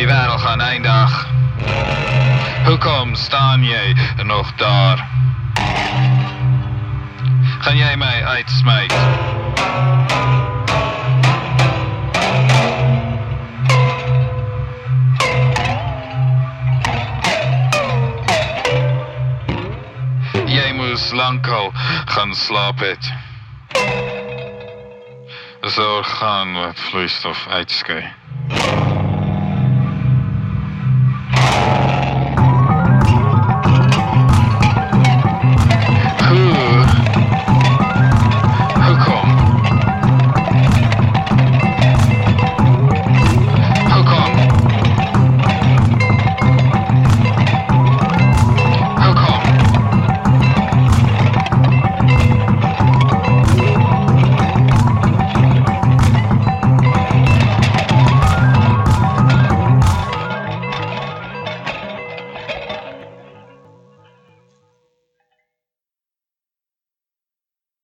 Die wereld gaat eindig. Hoe kom staan jij nog daar? Ga jij mij uitsmijt? Jij moest lang al gaan slapen. Zo gaan we vloeistof uitskei.